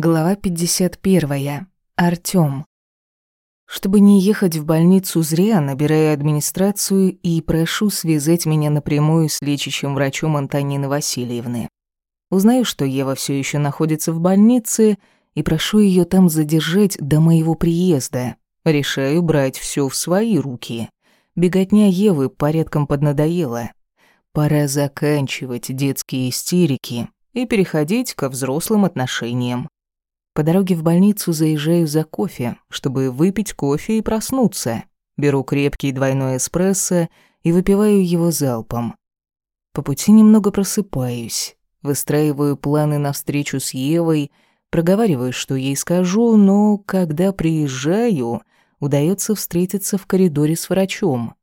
Глава 51. Артём. Чтобы не ехать в больницу зря, набираю администрацию и прошу связать меня напрямую с лечащим врачом Антонины Васильевны. Узнаю, что Ева все еще находится в больнице, и прошу ее там задержать до моего приезда. Решаю брать все в свои руки. Беготня Евы порядком поднадоела. Пора заканчивать детские истерики и переходить ко взрослым отношениям. По дороге в больницу заезжаю за кофе, чтобы выпить кофе и проснуться. Беру крепкий двойной эспрессо и выпиваю его залпом. По пути немного просыпаюсь, выстраиваю планы на встречу с Евой, проговариваю, что ей скажу, но когда приезжаю, удается встретиться в коридоре с врачом.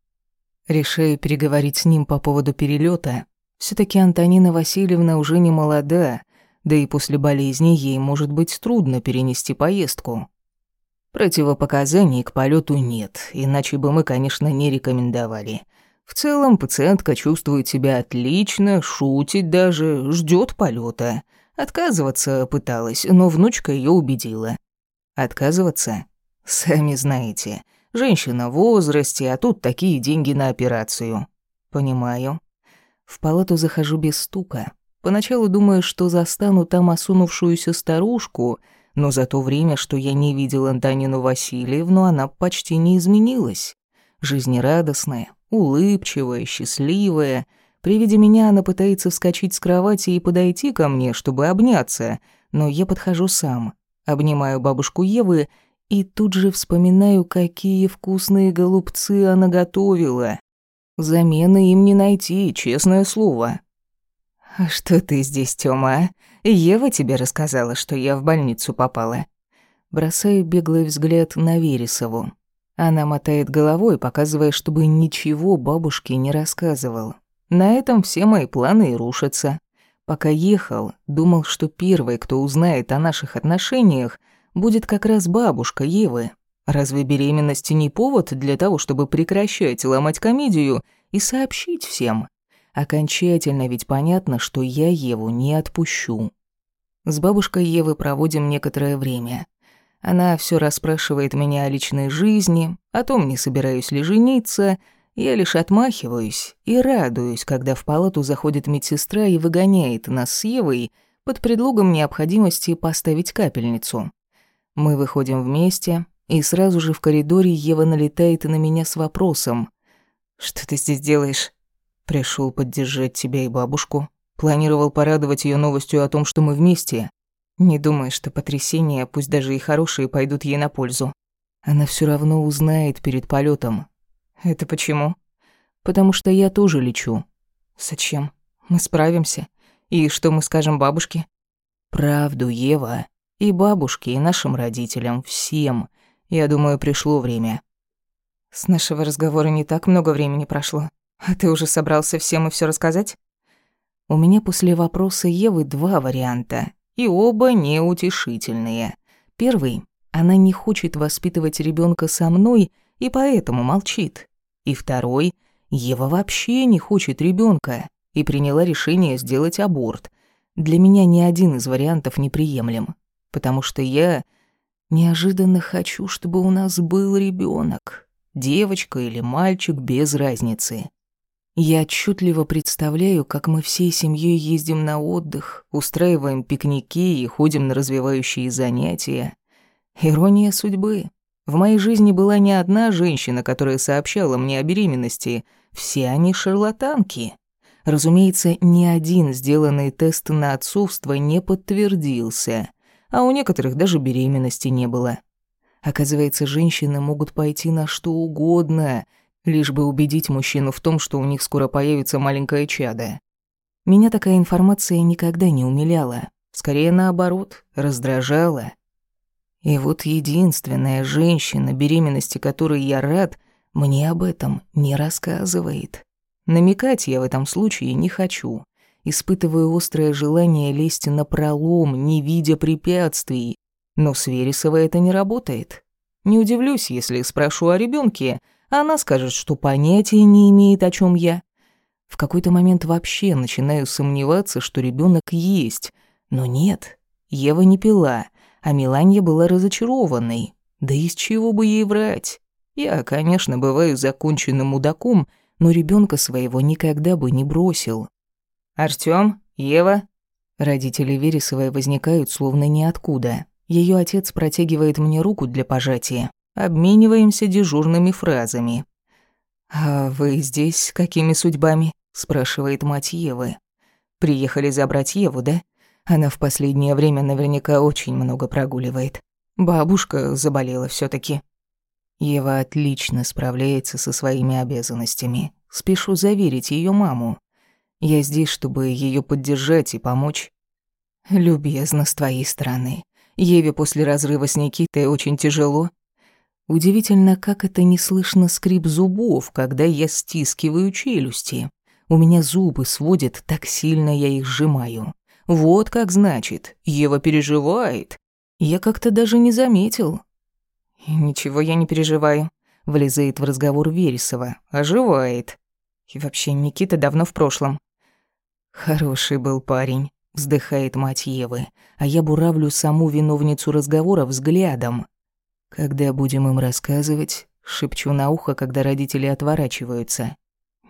Решаю переговорить с ним по поводу перелета. все таки Антонина Васильевна уже не молода, да и после болезни ей может быть трудно перенести поездку. Противопоказаний к полету нет, иначе бы мы, конечно, не рекомендовали. В целом пациентка чувствует себя отлично, шутит даже, ждет полета. Отказываться пыталась, но внучка ее убедила. Отказываться? Сами знаете, женщина в возрасте, а тут такие деньги на операцию. Понимаю. В палату захожу без стука. Поначалу думаю, что застану там осунувшуюся старушку, но за то время, что я не видел Антонину Васильевну, она почти не изменилась. Жизнерадостная, улыбчивая, счастливая. При виде меня она пытается вскочить с кровати и подойти ко мне, чтобы обняться, но я подхожу сам, обнимаю бабушку Евы и тут же вспоминаю, какие вкусные голубцы она готовила. Замены им не найти, честное слово. «А что ты здесь, Тёма, а? Ева тебе рассказала, что я в больницу попала?» Бросаю беглый взгляд на Вересову. Она мотает головой, показывая, чтобы ничего бабушке не рассказывал. На этом все мои планы и рушатся. Пока ехал, думал, что первой, кто узнает о наших отношениях, будет как раз бабушка Евы. Разве беременность не повод для того, чтобы прекращать ломать комедию и сообщить всем? Окончательно ведь понятно, что я Еву не отпущу. С бабушкой Евы проводим некоторое время. Она все расспрашивает меня о личной жизни, о том, не собираюсь ли жениться. Я лишь отмахиваюсь и радуюсь, когда в палату заходит медсестра и выгоняет нас с Евой под предлогом необходимости поставить капельницу. Мы выходим вместе, и сразу же в коридоре Ева налетает на меня с вопросом. «Что ты здесь делаешь?» Пришел поддержать тебя и бабушку. Планировал порадовать ее новостью о том, что мы вместе. Не думаю, что потрясения, пусть даже и хорошие, пойдут ей на пользу. Она все равно узнает перед полетом. Это почему? Потому что я тоже лечу. Зачем? Мы справимся. И что мы скажем бабушке? Правду, Ева. И бабушке, и нашим родителям, всем. Я думаю, пришло время. С нашего разговора не так много времени прошло. А ты уже собрался всем и все рассказать? У меня после вопроса Евы два варианта, и оба неутешительные. Первый она не хочет воспитывать ребенка со мной и поэтому молчит. И второй Ева вообще не хочет ребенка и приняла решение сделать аборт. Для меня ни один из вариантов неприемлем, потому что я неожиданно хочу, чтобы у нас был ребенок, девочка или мальчик без разницы. Я отчетливо представляю, как мы всей семьей ездим на отдых, устраиваем пикники и ходим на развивающие занятия. Ирония судьбы. В моей жизни была не одна женщина, которая сообщала мне о беременности. Все они шарлатанки. Разумеется, ни один сделанный тест на отцовство не подтвердился, а у некоторых даже беременности не было. Оказывается, женщины могут пойти на что угодно, лишь бы убедить мужчину в том, что у них скоро появится маленькое чадо. Меня такая информация никогда не умиляла, скорее наоборот, раздражала. И вот единственная женщина, беременности которой я рад, мне об этом не рассказывает. Намекать я в этом случае не хочу. Испытываю острое желание лезть на пролом, не видя препятствий. Но с Вересовой это не работает. Не удивлюсь, если спрошу о ребенке, она скажет, что понятия не имеет, о чем я. В какой-то момент вообще начинаю сомневаться, что ребенок есть. Но нет, Ева не пила, а Миланья была разочарованной. Да из чего бы ей врать? Я, конечно, бываю законченным мудаком, но ребенка своего никогда бы не бросил. «Артём? Ева?» Родители Вересовой возникают словно ниоткуда. Ее отец протягивает мне руку для пожатия. Обмениваемся дежурными фразами. «А вы здесь какими судьбами?» – спрашивает мать Евы. «Приехали забрать Еву, да? Она в последнее время наверняка очень много прогуливает. Бабушка заболела все таки Ева отлично справляется со своими обязанностями. Спешу заверить ее маму. Я здесь, чтобы ее поддержать и помочь. Любезно с твоей стороны. Еве после разрыва с Никитой очень тяжело. Удивительно, как это не слышно скрип зубов, когда я стискиваю челюсти. У меня зубы сводят, так сильно я их сжимаю. Вот как значит, Ева переживает. Я как-то даже не заметил. «Ничего я не переживаю», — влезает в разговор Вересова. «Оживает». И вообще, Никита давно в прошлом. «Хороший был парень», — вздыхает мать Евы, а я буравлю саму виновницу разговора взглядом. «Когда будем им рассказывать?» — шепчу на ухо, когда родители отворачиваются.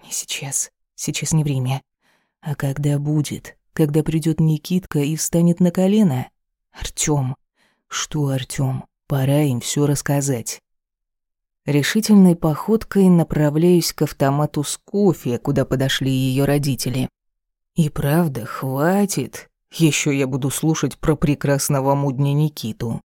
«Не сейчас. Сейчас не время. А когда будет? Когда придет Никитка и встанет на колено? Артём. Что, Артём? Пора им все рассказать. Решительной походкой направляюсь к автомату с кофе, куда подошли ее родители. И правда, хватит. Еще я буду слушать про прекрасного мудня Никиту.